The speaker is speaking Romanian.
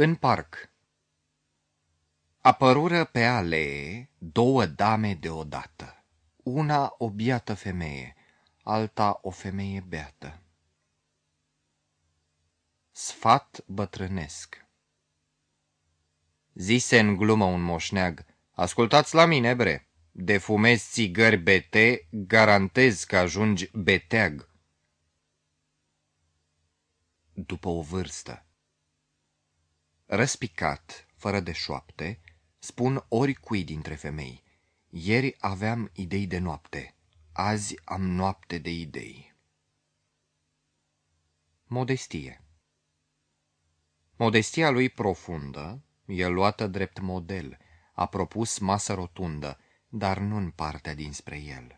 În parc Apărură pe alee două dame deodată, una o biată femeie, alta o femeie beată. Sfat bătrânesc Zise în glumă un moșneag, ascultați la mine, bre, de fumezi țigări bete, garantez că ajungi beteag. După o vârstă Răspicat, fără de șoapte, spun oricui dintre femei, ieri aveam idei de noapte, azi am noapte de idei. Modestie Modestia lui profundă e luată drept model, a propus masă rotundă, dar nu în partea dinspre el.